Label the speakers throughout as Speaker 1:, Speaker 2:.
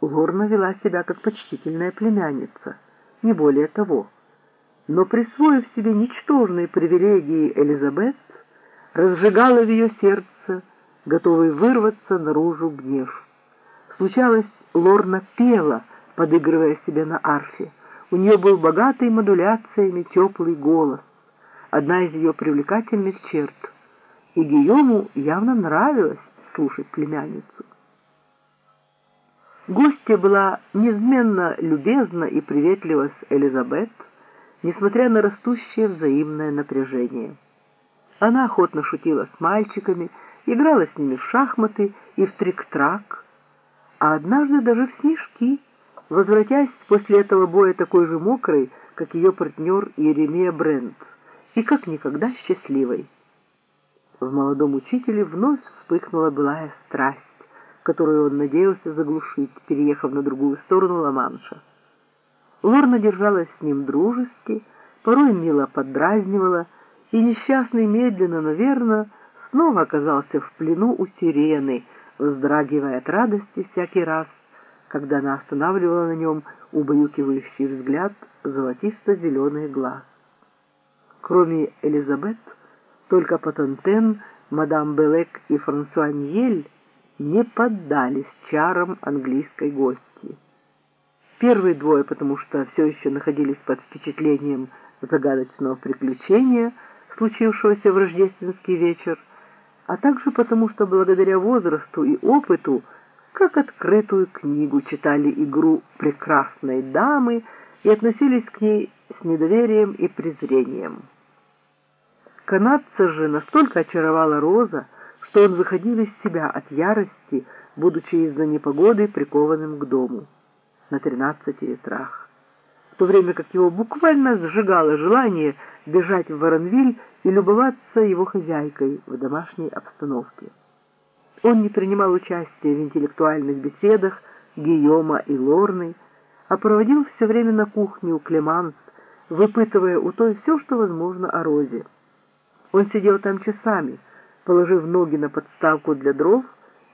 Speaker 1: Лорна вела себя как почтительная племянница, не более того. Но присвоив себе ничтожные привилегии Элизабет, разжигала в ее сердце, готовый вырваться наружу гнев. Случалось, Лорна пела, подыгрывая себе на арфе. У нее был богатый модуляциями теплый голос, одна из ее привлекательных черт. И Гийому явно нравилось слушать племянницу. Гостья была неизменно любезна и приветлива с Элизабет, несмотря на растущее взаимное напряжение. Она охотно шутила с мальчиками, играла с ними в шахматы и в трик-трак, а однажды даже в снежки, возвратясь после этого боя такой же мокрой, как ее партнер Еремия Брент, и как никогда счастливой. В молодом учителе вновь вспыхнула былая страсть, которую он надеялся заглушить, переехав на другую сторону Ла-Манша. Лорна держалась с ним дружески, порой мило поддразнивала, и несчастный медленно, но верно, снова оказался в плену у сирены, вздрагивая от радости всякий раз, когда она останавливала на нем убаюкивающий взгляд золотисто-зеленый глаз. Кроме Элизабет, только Патантен, мадам Белек и Франсуа Ньель не поддались чарам английской гости. Первые двое, потому что все еще находились под впечатлением загадочного приключения, случившегося в рождественский вечер, а также потому что благодаря возрасту и опыту, как открытую книгу читали игру прекрасной дамы и относились к ней с недоверием и презрением. Канадца же настолько очаровала Роза, что он выходил из себя от ярости, будучи из-за непогоды прикованным к дому на тринадцати ветрах, в то время как его буквально сжигало желание бежать в Воронвиль и любоваться его хозяйкой в домашней обстановке. Он не принимал участия в интеллектуальных беседах Гийома и Лорны, а проводил все время на кухне у Клеманс, выпытывая у той все, что возможно о Розе. Он сидел там часами, положив ноги на подставку для дров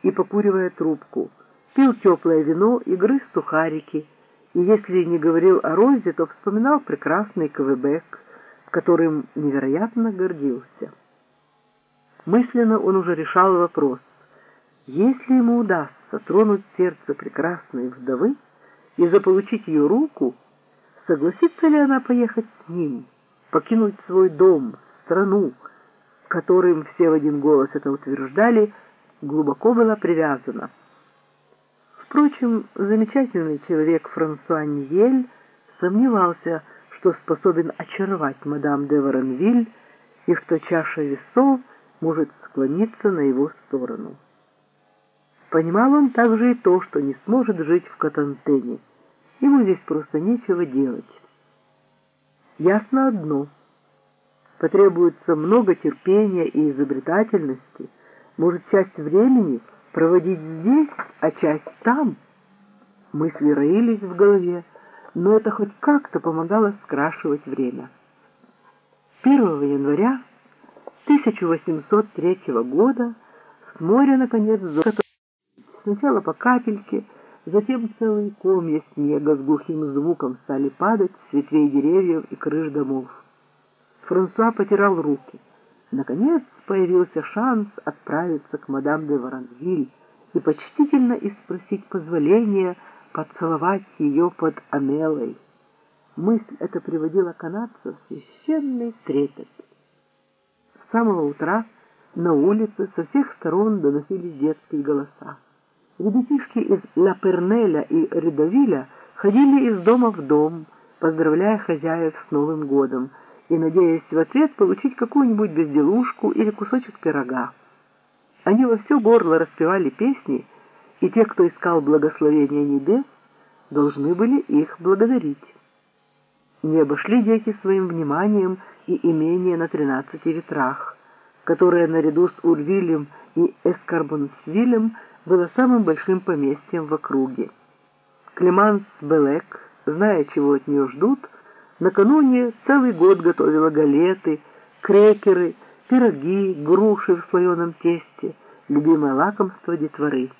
Speaker 1: и покуривая трубку, пил теплое вино и грыз сухарики, и если не говорил о Розе, то вспоминал прекрасный Квебек, которым невероятно гордился. Мысленно он уже решал вопрос, если ему удастся тронуть сердце прекрасной вдовы и заполучить ее руку, согласится ли она поехать с ним, покинуть свой дом, страну, которым все в один голос это утверждали, глубоко была привязана. Впрочем, замечательный человек Франсуа Ньель сомневался, что способен очаровать мадам де Воронвиль и что чаша весов может склониться на его сторону. Понимал он также и то, что не сможет жить в Катантене. Ему здесь просто нечего делать. Ясно одно — потребуется много терпения и изобретательности, может часть времени проводить здесь, а часть там. Мысли роились в голове, но это хоть как-то помогало скрашивать время. 1 января 1803 года с моря, наконец, сначала по капельке, затем целые комья снега с глухим звуком стали падать с ветвей деревьев и крыш домов. Франсуа потирал руки. Наконец появился шанс отправиться к мадам де Воронвиль и почтительно испросить позволения поцеловать ее под Амелой. Мысль эта приводила канадца в священный трепет. С самого утра на улице со всех сторон доносились детские голоса. Ребятишки из Ла Пернеля и Редовиля ходили из дома в дом, поздравляя хозяев с Новым годом, и надеясь в ответ получить какую-нибудь безделушку или кусочек пирога. Они во все горло распевали песни, и те, кто искал благословения небес, должны были их благодарить. Не обошли дети своим вниманием и имение на тринадцати ветрах, которое наряду с Урвилем и Эскарбонсвилем было самым большим поместьем в округе. Клеманс Белек, зная, чего от нее ждут, Накануне целый год готовила галеты, крекеры, пироги, груши в слоеном тесте, любимое лакомство детворы.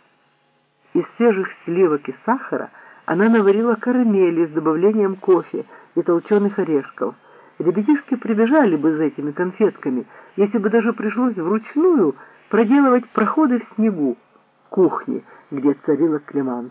Speaker 1: Из свежих сливок и сахара она наварила карамели с добавлением кофе и толченых орешков. Ребятишки прибежали бы за этими конфетками, если бы даже пришлось вручную проделывать проходы в снегу кухни, где царила Клеманс.